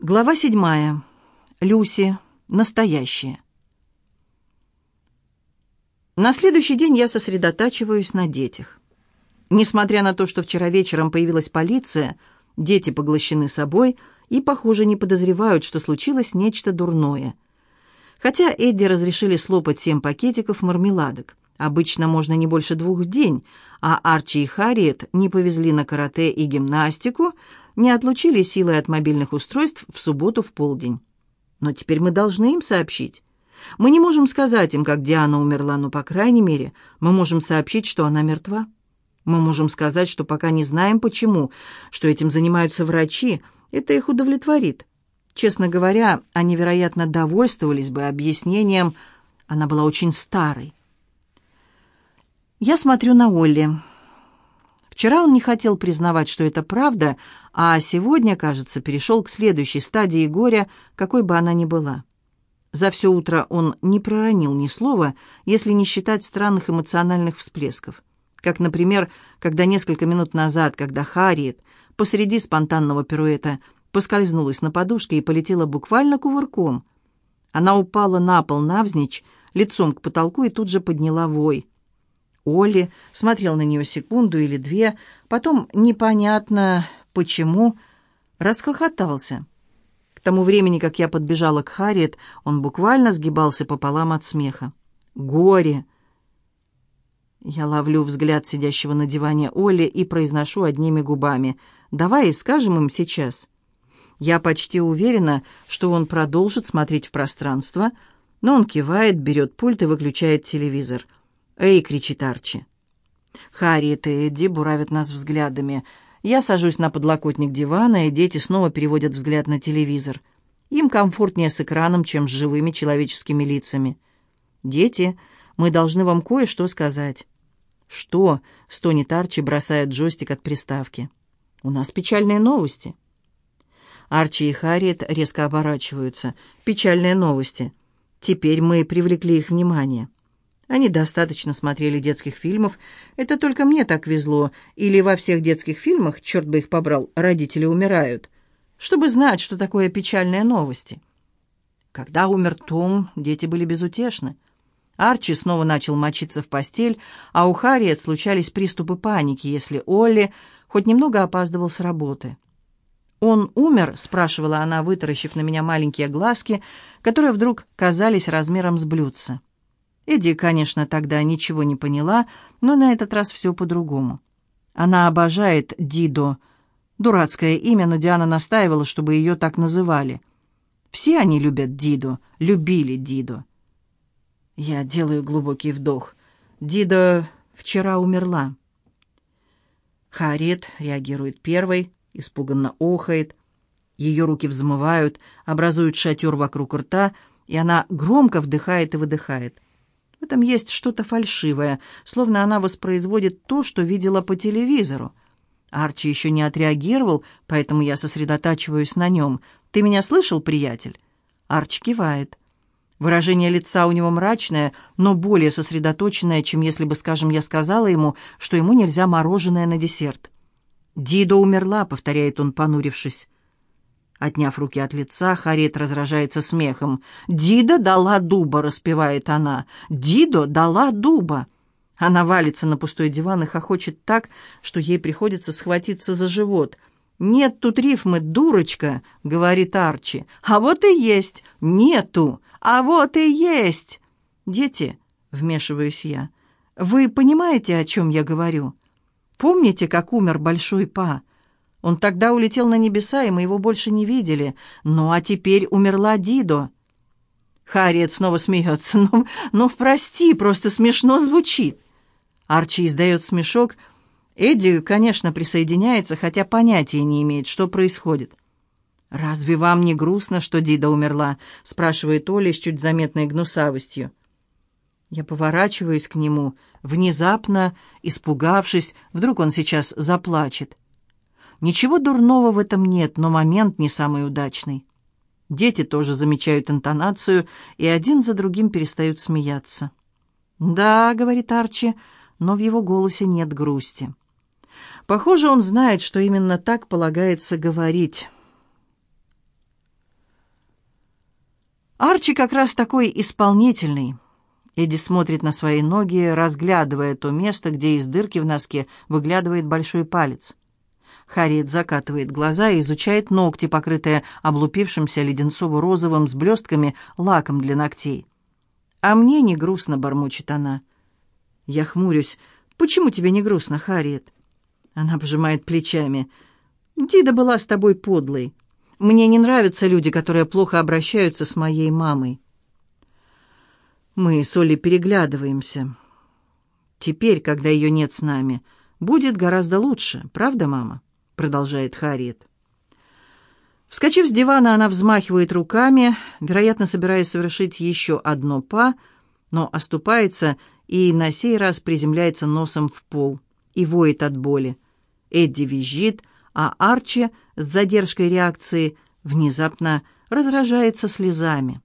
Глава седьмая. Люси. Настоящее. На следующий день я сосредотачиваюсь на детях. Несмотря на то, что вчера вечером появилась полиция, дети поглощены собой и, похоже, не подозревают, что случилось нечто дурное. Хотя Эдди разрешили слопать семь пакетиков мармеладок. Обычно можно не больше двух в день, а Арчи и Харриет не повезли на карате и гимнастику, не отлучили силой от мобильных устройств в субботу в полдень. Но теперь мы должны им сообщить. Мы не можем сказать им, как Диана умерла, но, по крайней мере, мы можем сообщить, что она мертва. Мы можем сказать, что пока не знаем почему, что этим занимаются врачи, это их удовлетворит. Честно говоря, они, вероятно, довольствовались бы объяснением «она была очень старой». Я смотрю на Олли. Вчера он не хотел признавать, что это правда, а сегодня, кажется, перешел к следующей стадии горя, какой бы она ни была. За все утро он не проронил ни слова, если не считать странных эмоциональных всплесков. Как, например, когда несколько минут назад, когда Харриет посреди спонтанного пируэта поскользнулась на подушке и полетела буквально кувырком. Она упала на пол навзничь, лицом к потолку и тут же подняла вой. Оли, смотрел на нее секунду или две, потом, непонятно почему, расхохотался. К тому времени, как я подбежала к Харриет, он буквально сгибался пополам от смеха. «Горе!» Я ловлю взгляд сидящего на диване Оли и произношу одними губами. «Давай и скажем им сейчас». Я почти уверена, что он продолжит смотреть в пространство, но он кивает, берет пульт и выключает телевизор. «Телевизор». «Эй!» — кричит Арчи. Харриет и Эдди буравят нас взглядами. Я сажусь на подлокотник дивана, и дети снова переводят взгляд на телевизор. Им комфортнее с экраном, чем с живыми человеческими лицами. «Дети, мы должны вам кое-что сказать». «Что?» — стонет Арчи, бросает джойстик от приставки. «У нас печальные новости». Арчи и Харриет резко оборачиваются. «Печальные новости. Теперь мы привлекли их внимание». Они достаточно смотрели детских фильмов. Это только мне так везло. Или во всех детских фильмах, черт бы их побрал, родители умирают. Чтобы знать, что такое печальные новости. Когда умер Том, дети были безутешны. Арчи снова начал мочиться в постель, а у Харриет случались приступы паники, если Олли хоть немного опаздывал с работы. «Он умер?» — спрашивала она, вытаращив на меня маленькие глазки, которые вдруг казались размером с блюдца. Эдди, конечно, тогда ничего не поняла, но на этот раз все по-другому. Она обожает Дидо. Дурацкое имя, но Диана настаивала, чтобы ее так называли. Все они любят Дидо, любили Дидо. Я делаю глубокий вдох. Дидо вчера умерла. Харит реагирует первой, испуганно охает. Ее руки взмывают, образуют шатер вокруг рта, и она громко вдыхает и выдыхает этом есть что-то фальшивое, словно она воспроизводит то, что видела по телевизору. Арчи еще не отреагировал, поэтому я сосредотачиваюсь на нем. «Ты меня слышал, приятель?» Арчи кивает. Выражение лица у него мрачное, но более сосредоточенное, чем если бы, скажем, я сказала ему, что ему нельзя мороженое на десерт. «Дидо умерла», — повторяет он, понурившись. Отняв руки от лица, Харит разражается смехом. «Дидо дала дуба!» — распевает она. «Дидо дала дуба!» Она валится на пустой диван и хохочет так, что ей приходится схватиться за живот. «Нет тут рифмы, дурочка!» — говорит Арчи. «А вот и есть! Нету! А вот и есть!» «Дети!» — вмешиваюсь я. «Вы понимаете, о чем я говорю? Помните, как умер Большой Па?» Он тогда улетел на небеса, и мы его больше не видели. Ну, а теперь умерла Дидо». Харриет снова смеется. «Ну, ну прости, просто смешно звучит». Арчи издает смешок. Эдди, конечно, присоединяется, хотя понятия не имеет, что происходит. «Разве вам не грустно, что Дида умерла?» — спрашивает Оля с чуть заметной гнусавостью. Я поворачиваюсь к нему, внезапно, испугавшись, вдруг он сейчас заплачет. Ничего дурного в этом нет, но момент не самый удачный. Дети тоже замечают интонацию и один за другим перестают смеяться. «Да», — говорит Арчи, но в его голосе нет грусти. Похоже, он знает, что именно так полагается говорить. Арчи как раз такой исполнительный. Эдди смотрит на свои ноги, разглядывая то место, где из дырки в носке выглядывает большой палец. Харит закатывает глаза и изучает ногти, покрытые облупившимся леденцово-розовым с блестками лаком для ногтей. «А мне не грустно», — бормочет она. Я хмурюсь. «Почему тебе не грустно, Харит? Она пожимает плечами. «Дида была с тобой подлой. Мне не нравятся люди, которые плохо обращаются с моей мамой». Мы с Олей переглядываемся. Теперь, когда ее нет с нами, будет гораздо лучше, правда, мама? — продолжает Харит. Вскочив с дивана, она взмахивает руками, вероятно, собираясь совершить еще одно па, но оступается и на сей раз приземляется носом в пол и воет от боли. Эдди визжит, а Арчи с задержкой реакции внезапно разражается слезами.